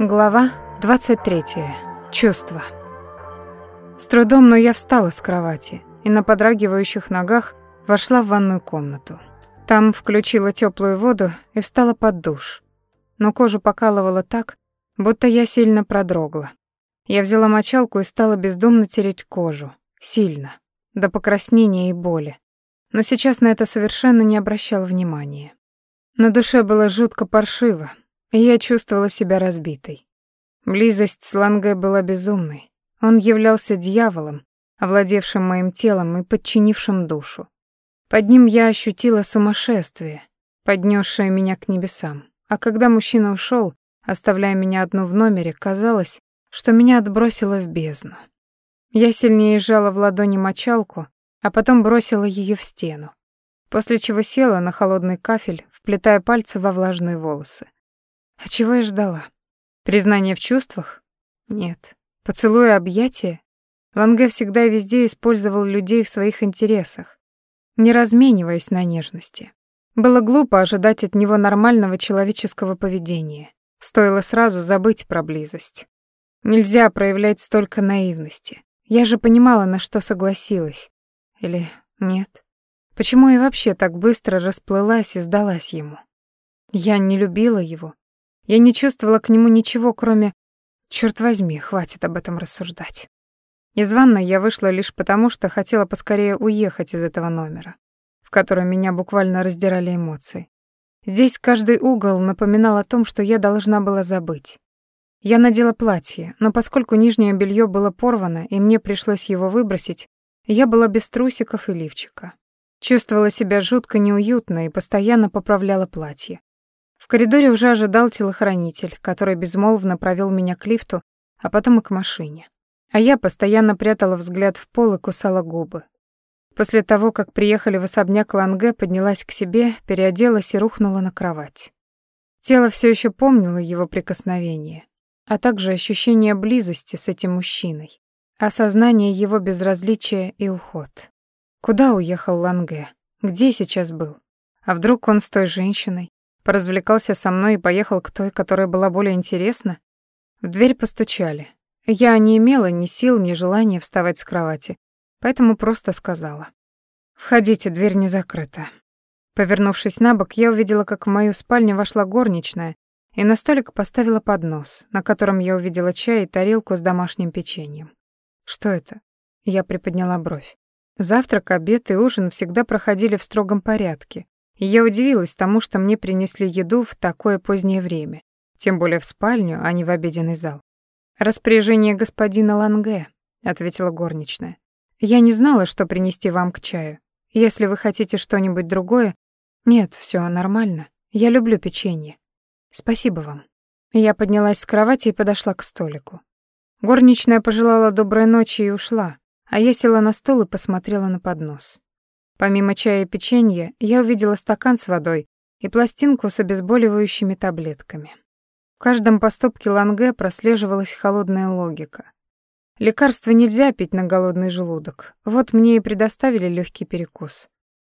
Глава 23. Чувства. С трудом, но я встала с кровати и на подрагивающих ногах вошла в ванную комнату. Там включила теплую воду и встала под душ. Но кожу покалывало так, будто я сильно продрогла. Я взяла мочалку и стала бездумно тереть кожу. Сильно. До покраснения и боли. Но сейчас на это совершенно не обращала внимания. На душе было жутко паршиво, я чувствовала себя разбитой. Близость с Ланге была безумной. Он являлся дьяволом, овладевшим моим телом и подчинившим душу. Под ним я ощутила сумасшествие, поднесшее меня к небесам. А когда мужчина ушел, оставляя меня одну в номере, казалось, что меня отбросило в бездну. Я сильнее сжала в ладони мочалку, а потом бросила ее в стену, после чего села на холодный кафель, вплетая пальцы во влажные волосы. А чего я ждала? Признание в чувствах? Нет. Поцелуй и объятия? Ланге всегда и везде использовал людей в своих интересах, не размениваясь на нежности. Было глупо ожидать от него нормального человеческого поведения. Стоило сразу забыть про близость. Нельзя проявлять столько наивности. Я же понимала, на что согласилась. Или нет? Почему я вообще так быстро расплылась и сдалась ему? Я не любила его, я не чувствовала к нему ничего, кроме «Чёрт возьми, хватит об этом рассуждать». Из ванной я вышла лишь потому, что хотела поскорее уехать из этого номера, в котором меня буквально раздирали эмоции. Здесь каждый угол напоминал о том, что я должна была забыть. Я надела платье, но поскольку нижнее белье было порвано и мне пришлось его выбросить, я была без трусиков и лифчика. Чувствовала себя жутко неуютно и постоянно поправляла платье. В коридоре уже ожидал телохранитель, который безмолвно провел меня к лифту, а потом и к машине. А я постоянно прятала взгляд в пол и кусала губы. После того, как приехали в особняк Ланге, поднялась к себе, переоделась и рухнула на кровать. Тело все еще помнило его прикосновение, а также ощущение близости с этим мужчиной, осознание его безразличия и уход. Куда уехал Ланге? Где сейчас был? А вдруг он с той женщиной? Поразвлекался со мной и поехал к той, которая была более интересна? В дверь постучали. Я не имела ни сил, ни желания вставать с кровати, поэтому просто сказала. «Входите, дверь не закрыта». Повернувшись на бок, я увидела, как в мою спальню вошла горничная и на столик поставила поднос, на котором я увидела чай и тарелку с домашним печеньем. «Что это?» Я приподняла бровь. Завтрак, обед и ужин всегда проходили в строгом порядке, я удивилась тому, что мне принесли еду в такое позднее время, тем более в спальню, а не в обеденный зал. «Распоряжение господина Ланге», — ответила горничная. «Я не знала, что принести вам к чаю. Если вы хотите что-нибудь другое...» «Нет, все нормально. Я люблю печенье. Спасибо вам». Я поднялась с кровати и подошла к столику. Горничная пожелала доброй ночи и ушла, а я села на стол и посмотрела на поднос. Помимо чая и печенья, я увидела стакан с водой и пластинку с обезболивающими таблетками. В каждом поступке Ланге прослеживалась холодная логика. Лекарства нельзя пить на голодный желудок. Вот мне и предоставили легкий перекус.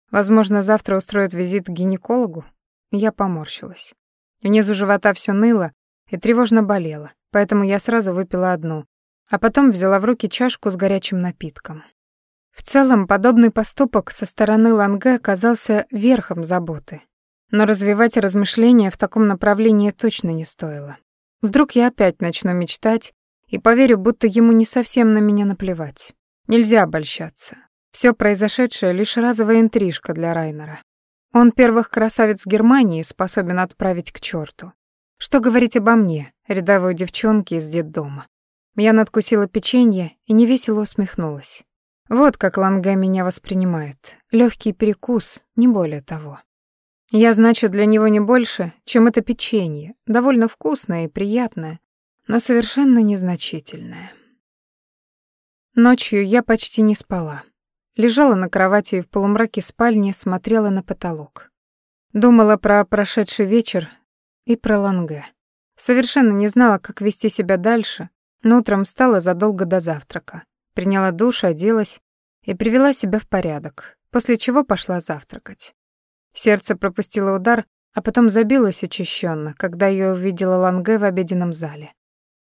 Возможно, завтра устроят визит к гинекологу. Я поморщилась. Внизу живота все ныло и тревожно болело, поэтому я сразу выпила одну, а потом взяла в руки чашку с горячим напитком. В целом, подобный поступок со стороны Ланге оказался верхом заботы. Но развивать размышления в таком направлении точно не стоило. Вдруг я опять начну мечтать и поверю, будто ему не совсем на меня наплевать. Нельзя обольщаться. Все произошедшее — лишь разовая интрижка для Райнера. Он первых красавиц Германии способен отправить к черту. Что говорить обо мне, рядовой девчонке из детдома? Я надкусила печенье и невесело усмехнулась. Вот как Ланга меня воспринимает. Легкий перекус, не более того. Я значу для него не больше, чем это печенье, довольно вкусное и приятное, но совершенно незначительное. Ночью я почти не спала. Лежала на кровати и в полумраке спальни смотрела на потолок. Думала про прошедший вечер и про Ланге. Совершенно не знала, как вести себя дальше, но утром встала задолго до завтрака. Приняла душ, оделась и привела себя в порядок, после чего пошла завтракать. Сердце пропустило удар, а потом забилось учащенно, когда я увидела Ланге в обеденном зале.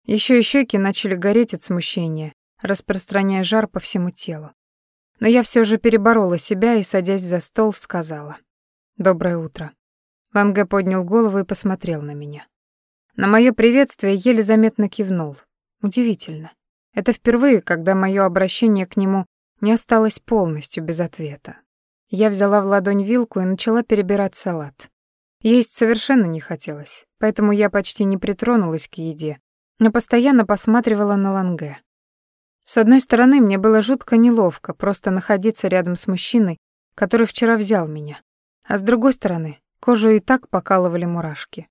Еще и щеки начали гореть от смущения, распространяя жар по всему телу. Но я все же переборола себя и, садясь за стол, сказала «Доброе утро». Ланге поднял голову и посмотрел на меня. На мое приветствие еле заметно кивнул. Удивительно. Это впервые, когда мое обращение к нему не осталось полностью без ответа. Я взяла в ладонь вилку и начала перебирать салат. Есть совершенно не хотелось, поэтому я почти не притронулась к еде, но постоянно посматривала на Ланге. С одной стороны, мне было жутко неловко просто находиться рядом с мужчиной, который вчера взял меня. А с другой стороны, кожу и так покалывали мурашки.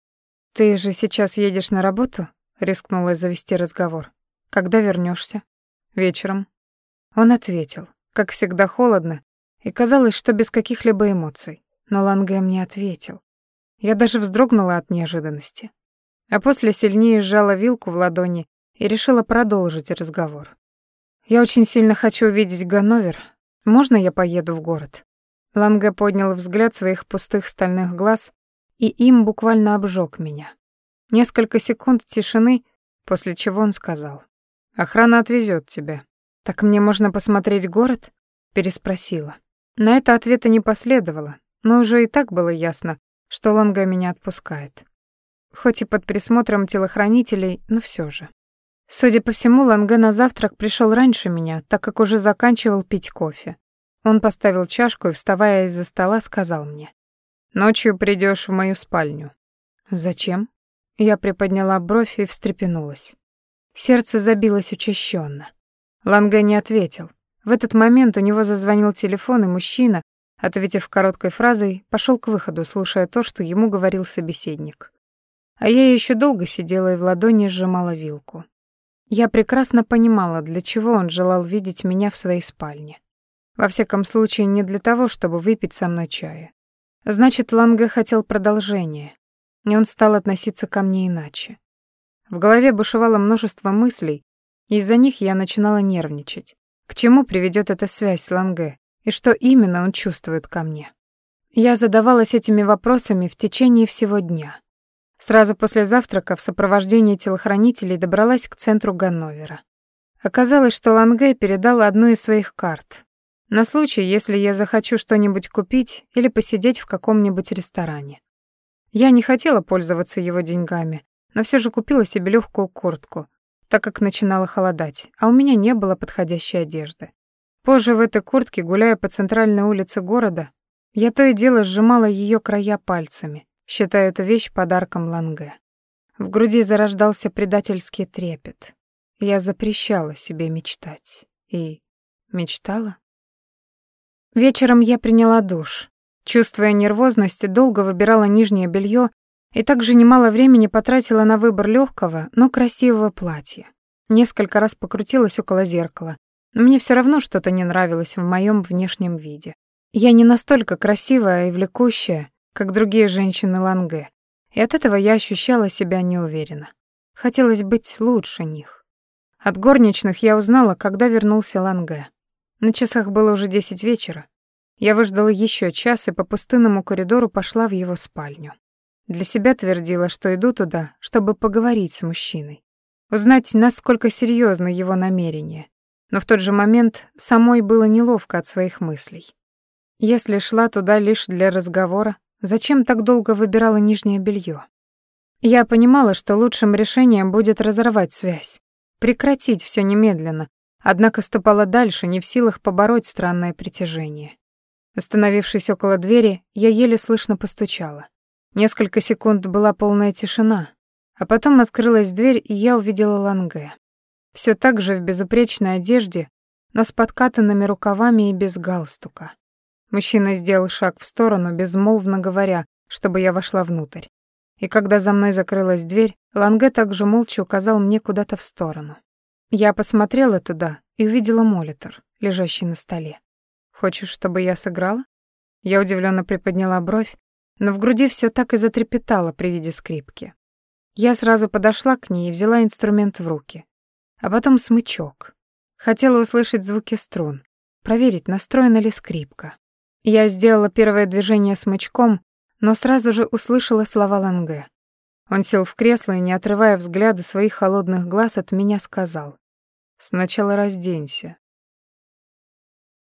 «Ты же сейчас едешь на работу?» — рискнула завести разговор. «Когда вернешься? «Вечером». Он ответил, как всегда холодно, и казалось, что без каких-либо эмоций. Но Ланге мне ответил. Я даже вздрогнула от неожиданности. А после сильнее сжала вилку в ладони и решила продолжить разговор. «Я очень сильно хочу увидеть Ганновер. Можно я поеду в город?» Ланге поднял взгляд своих пустых стальных глаз, и им буквально обжег меня. Несколько секунд тишины, после чего он сказал. «Охрана отвезет тебя». «Так мне можно посмотреть город?» — переспросила. На это ответа не последовало, но уже и так было ясно, что Ланга меня отпускает. Хоть и под присмотром телохранителей, но все же. Судя по всему, Ланге на завтрак пришел раньше меня, так как уже заканчивал пить кофе. Он поставил чашку и, вставая из-за стола, сказал мне. «Ночью придешь в мою спальню». «Зачем?» Я приподняла бровь и встрепенулась. Сердце забилось учащенно. Ланге не ответил. В этот момент у него зазвонил телефон, и мужчина, ответив короткой фразой, пошел к выходу, слушая то, что ему говорил собеседник. А я еще долго сидела и в ладони сжимала вилку. Я прекрасно понимала, для чего он желал видеть меня в своей спальне. Во всяком случае, не для того, чтобы выпить со мной чая. Значит, Ланге хотел продолжения, и он стал относиться ко мне иначе. В голове бушевало множество мыслей, и из-за них я начинала нервничать. К чему приведет эта связь с Ланге, и что именно он чувствует ко мне? Я задавалась этими вопросами в течение всего дня. Сразу после завтрака в сопровождении телохранителей добралась к центру Ганновера. Оказалось, что Ланге передал одну из своих карт. На случай, если я захочу что-нибудь купить или посидеть в каком-нибудь ресторане. Я не хотела пользоваться его деньгами, но все же купила себе легкую куртку, так как начинало холодать, а у меня не было подходящей одежды. Позже в этой куртке, гуляя по центральной улице города, я то и дело сжимала ее края пальцами, считая эту вещь подарком Ланге. В груди зарождался предательский трепет. Я запрещала себе мечтать. И мечтала? Вечером я приняла душ. Чувствуя нервозность, долго выбирала нижнее белье и также немало времени потратила на выбор легкого, но красивого платья. Несколько раз покрутилась около зеркала, но мне все равно что-то не нравилось в моем внешнем виде. Я не настолько красивая и влекущая, как другие женщины Ланге, и от этого я ощущала себя неуверенно. Хотелось быть лучше них. От горничных я узнала, когда вернулся Ланге. На часах было уже десять вечера. Я выждала еще час и по пустынному коридору пошла в его спальню. Для себя твердила, что иду туда, чтобы поговорить с мужчиной, узнать, насколько серьезны его намерения. Но в тот же момент самой было неловко от своих мыслей. Если шла туда лишь для разговора, Зачем так долго выбирала нижнее белье? Я понимала, что лучшим решением будет разорвать связь, прекратить все немедленно, однако ступала дальше, не в силах побороть странное притяжение. Остановившись около двери, я еле слышно постучала. Несколько секунд была полная тишина, а потом открылась дверь, и я увидела Ланге. Все так же в безупречной одежде, но с подкатанными рукавами и без галстука. Мужчина сделал шаг в сторону, безмолвно говоря, чтобы я вошла внутрь. И когда за мной закрылась дверь, Ланге также молча указал мне куда-то в сторону. Я посмотрела туда и увидела молитор, лежащий на столе. «Хочешь, чтобы я сыграла?» Я удивленно приподняла бровь, но в груди все так и затрепетало при виде скрипки. Я сразу подошла к ней и взяла инструмент в руки. А потом смычок. Хотела услышать звуки струн, проверить, настроена ли скрипка. Я сделала первое движение смычком, но сразу же услышала слова Ланге. Он сел в кресло и, не отрывая взгляда своих холодных глаз от меня, сказал. «Сначала разденься.